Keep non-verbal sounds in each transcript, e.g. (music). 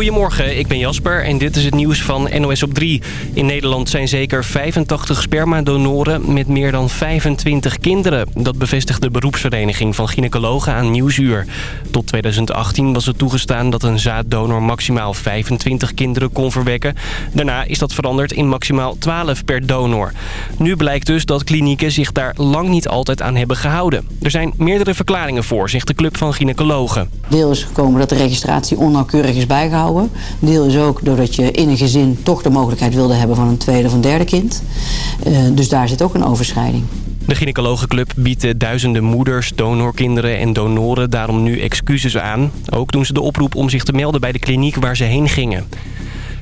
Goedemorgen, ik ben Jasper en dit is het nieuws van NOS op 3. In Nederland zijn zeker 85 spermadonoren met meer dan 25 kinderen. Dat bevestigt de beroepsvereniging van gynaecologen aan Nieuwsuur. Tot 2018 was het toegestaan dat een zaaddonor maximaal 25 kinderen kon verwekken. Daarna is dat veranderd in maximaal 12 per donor. Nu blijkt dus dat klinieken zich daar lang niet altijd aan hebben gehouden. Er zijn meerdere verklaringen voor, zegt de club van gynaecologen. Deel is gekomen dat de registratie onnauwkeurig is bijgehouden. Deel is ook doordat je in een gezin toch de mogelijkheid wilde hebben van een tweede of een derde kind. Uh, dus daar zit ook een overschrijding. De gynaecologenclub biedt duizenden moeders, donorkinderen en donoren daarom nu excuses aan. Ook doen ze de oproep om zich te melden bij de kliniek waar ze heen gingen.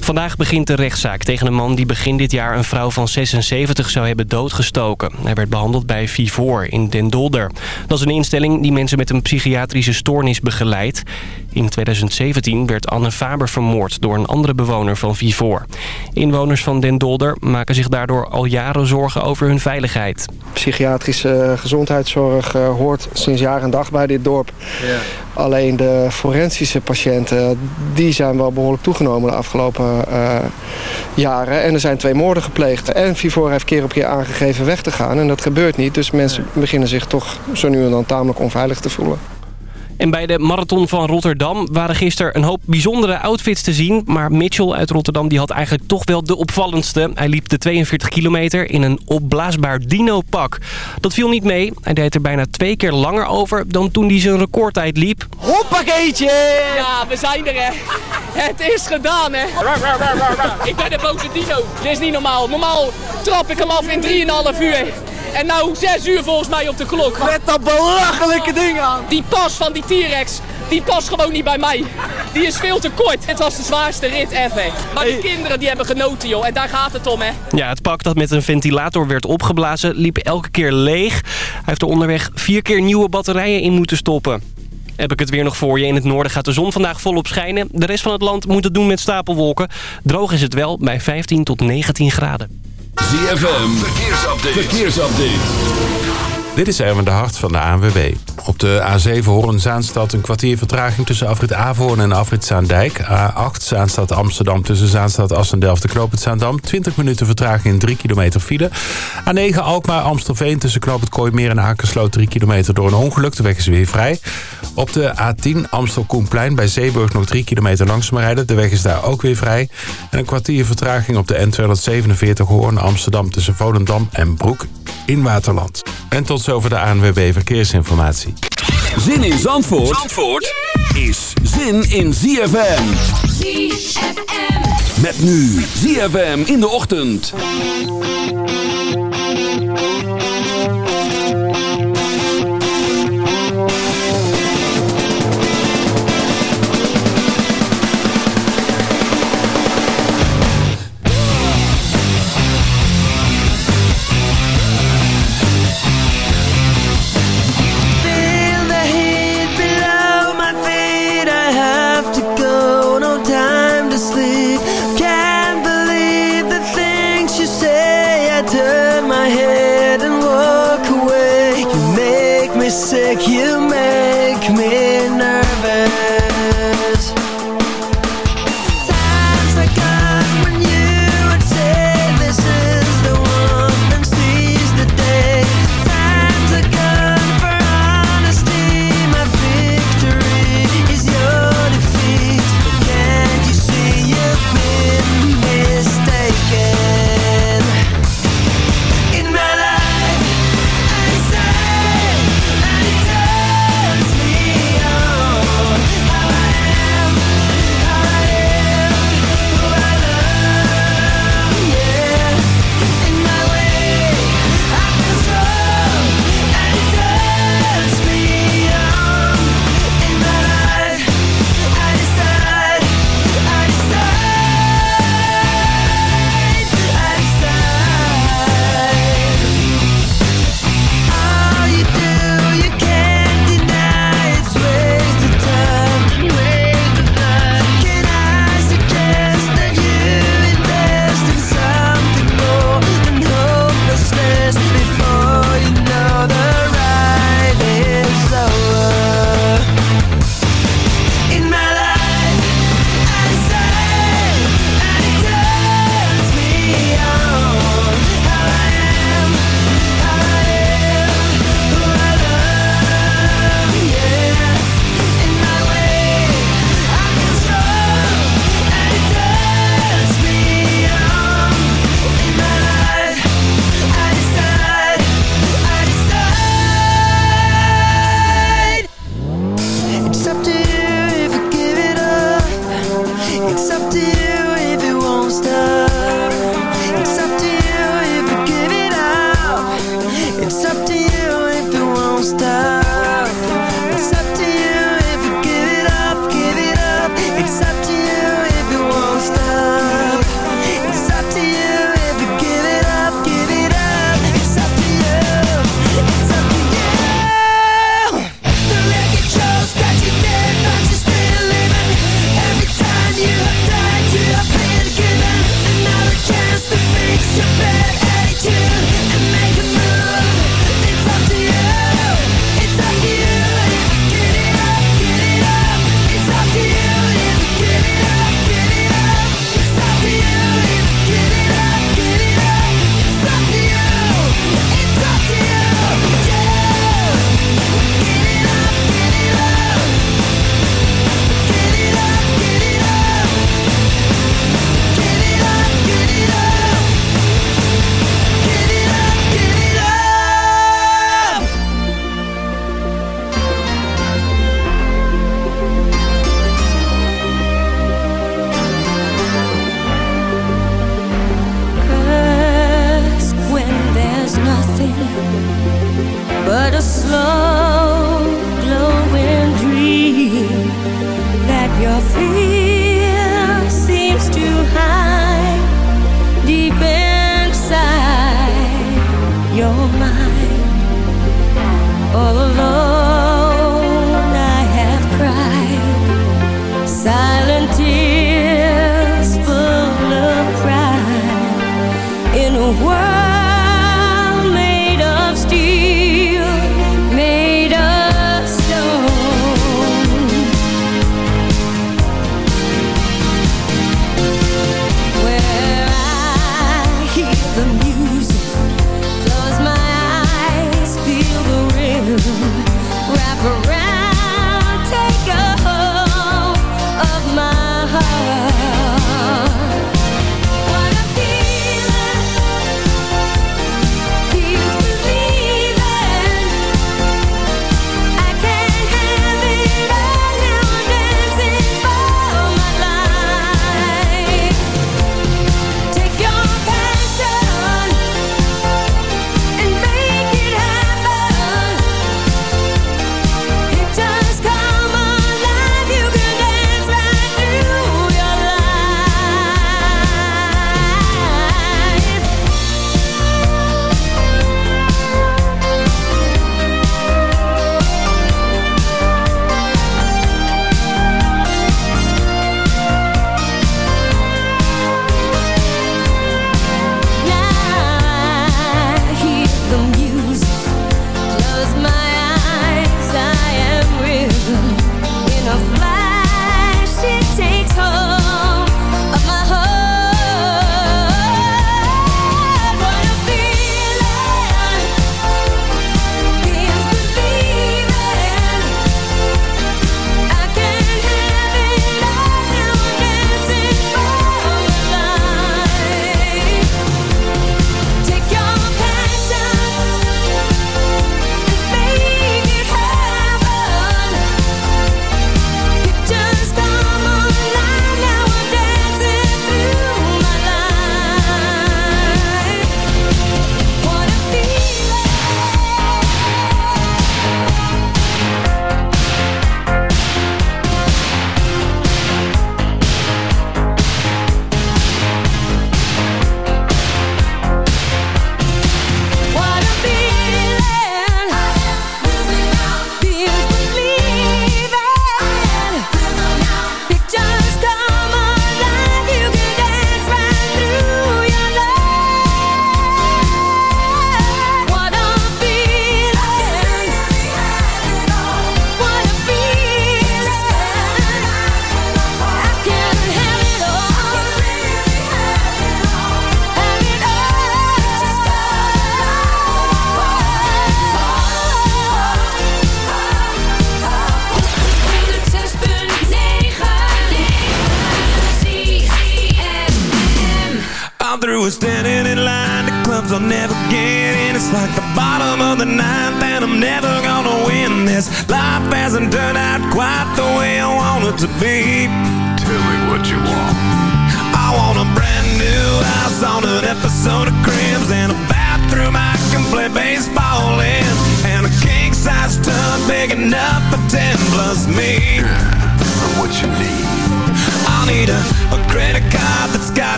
Vandaag begint de rechtszaak tegen een man die begin dit jaar een vrouw van 76 zou hebben doodgestoken. Hij werd behandeld bij Vivor in Den Dolder. Dat is een instelling die mensen met een psychiatrische stoornis begeleidt. In 2017 werd Anne Faber vermoord door een andere bewoner van Vivor. Inwoners van Den Dolder maken zich daardoor al jaren zorgen over hun veiligheid. Psychiatrische gezondheidszorg eh, hoort sinds jaar en dag bij dit dorp. Ja. Alleen de forensische patiënten die zijn wel behoorlijk toegenomen de afgelopen uh, jaren. En er zijn twee moorden gepleegd. En Vivor heeft keer op keer aangegeven weg te gaan. En dat gebeurt niet. Dus mensen beginnen zich toch zo nu en dan tamelijk onveilig te voelen. En bij de Marathon van Rotterdam waren gisteren een hoop bijzondere outfits te zien. Maar Mitchell uit Rotterdam die had eigenlijk toch wel de opvallendste. Hij liep de 42 kilometer in een opblaasbaar dino-pak. Dat viel niet mee. Hij deed er bijna twee keer langer over dan toen hij zijn recordtijd liep. Hoppakeetje! Ja, we zijn er hè. (laughs) Het is gedaan hè. Ik ben de boze dino. Dit is niet normaal. Normaal trap ik hem af in 3,5 uur. En nou 6 uur volgens mij op de klok. Met dat belachelijke ding aan. Die pas van die T-Rex, die past gewoon niet bij mij. Die is veel te kort. Het was de zwaarste rit ever. Maar die kinderen die hebben genoten joh. En daar gaat het om hè. Ja, het pak dat met een ventilator werd opgeblazen liep elke keer leeg. Hij heeft er onderweg vier keer nieuwe batterijen in moeten stoppen. Heb ik het weer nog voor je. In het noorden gaat de zon vandaag volop schijnen. De rest van het land moet het doen met stapelwolken. Droog is het wel bij 15 tot 19 graden. ZFM, verkeersupdate. verkeersupdate. Dit is Erwin de Hart van de ANWB. Op de A7 Hoorn-Zaanstad een kwartier vertraging tussen afrit Avoorn en afrit Zaandijk. A8 Zaanstad Amsterdam tussen Zaanstad Assendelft de Knoop Zaandam. 20 minuten vertraging in 3 kilometer file. A9 Alkmaar Amstelveen tussen Knoop het Kooimeer en Akersloot 3 kilometer door een ongeluk. De weg is weer vrij. Op de A10 Amstel Koenplein bij Zeeburg nog 3 kilometer langzaam rijden. De weg is daar ook weer vrij. En een kwartier vertraging op de N247 Hoorn Amsterdam tussen Volendam en Broek in Waterland. En tot zover de ANWB Verkeersinformatie. Zin in Zandvoort, Zandvoort is zin in ZFM. ZFM. Met nu ZFM in de ochtend. você que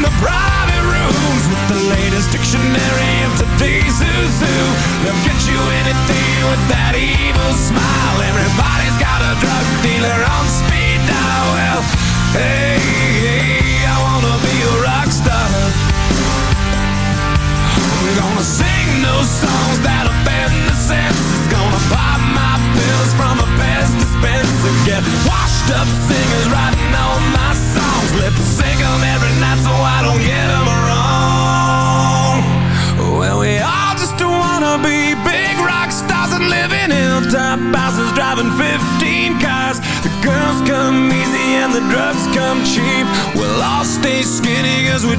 in the private rooms with the latest dictionary of today's who. They'll get you anything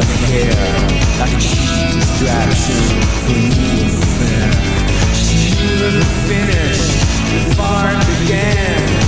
never here Like a cheap distraction for you and fair She knew the finish began.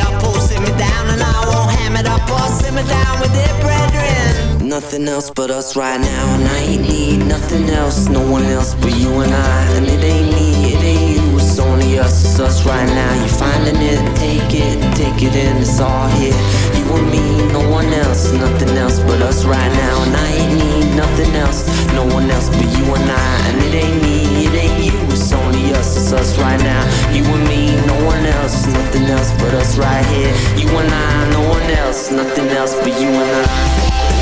Or sit me down, and I won't ham it up or sit me down with it, brethren. Nothing else but us right now, and I ain't need nothing else, no one else but you and I. And it ain't me, it ain't you, it's only us, it's us right now. You finding it, take it, take it in, it's all here. You and me, no one else, nothing else but us right now. And I ain't need nothing else, no one else but you and I. And it ain't me, it ain't you, it's only us, right now. You and me, no one else, nothing else but us right here. You and I, no one else, nothing else but you and I.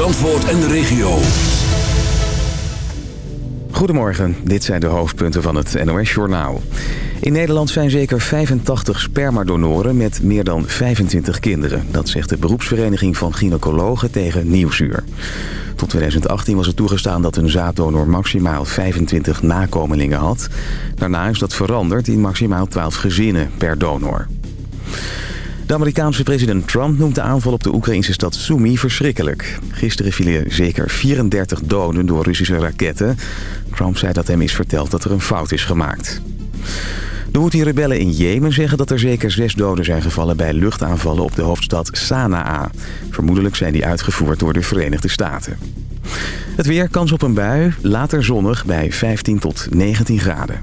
Zandvoort en de regio. Goedemorgen, dit zijn de hoofdpunten van het NOS-journaal. In Nederland zijn zeker 85 spermadonoren met meer dan 25 kinderen. Dat zegt de beroepsvereniging van gynaecologen tegen Nieuwsuur. Tot 2018 was het toegestaan dat een zaaddonor maximaal 25 nakomelingen had. Daarna is dat veranderd in maximaal 12 gezinnen per donor. De Amerikaanse president Trump noemt de aanval op de Oekraïnse stad Sumy verschrikkelijk. Gisteren vielen zeker 34 doden door Russische raketten. Trump zei dat hem is verteld dat er een fout is gemaakt. De Houthi-rebellen in Jemen zeggen dat er zeker zes doden zijn gevallen bij luchtaanvallen op de hoofdstad Sanaa. Vermoedelijk zijn die uitgevoerd door de Verenigde Staten. Het weer, kans op een bui, later zonnig bij 15 tot 19 graden.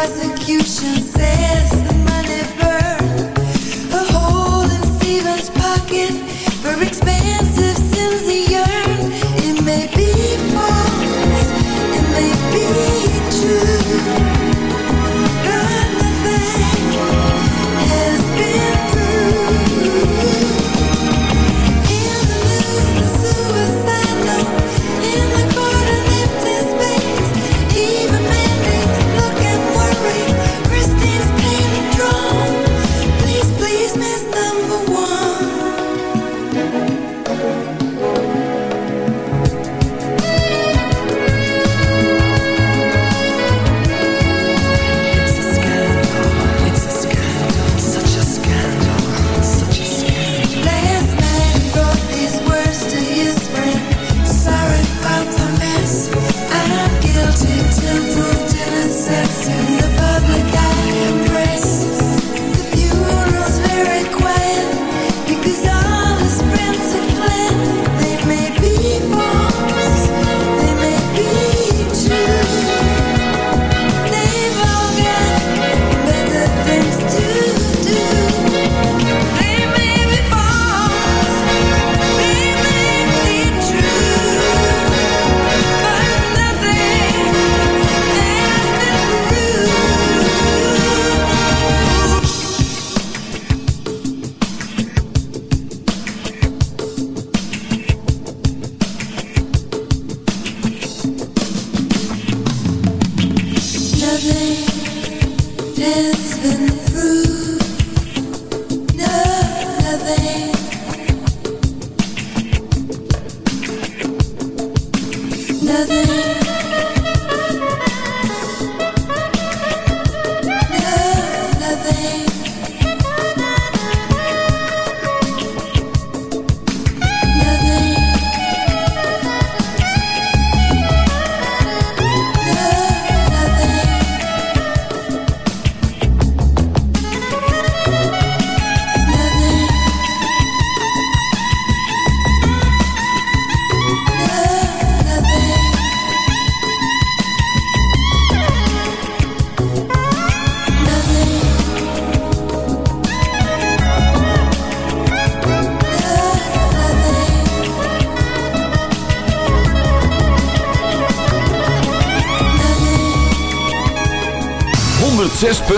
Prosecution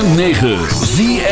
106.9 ZFN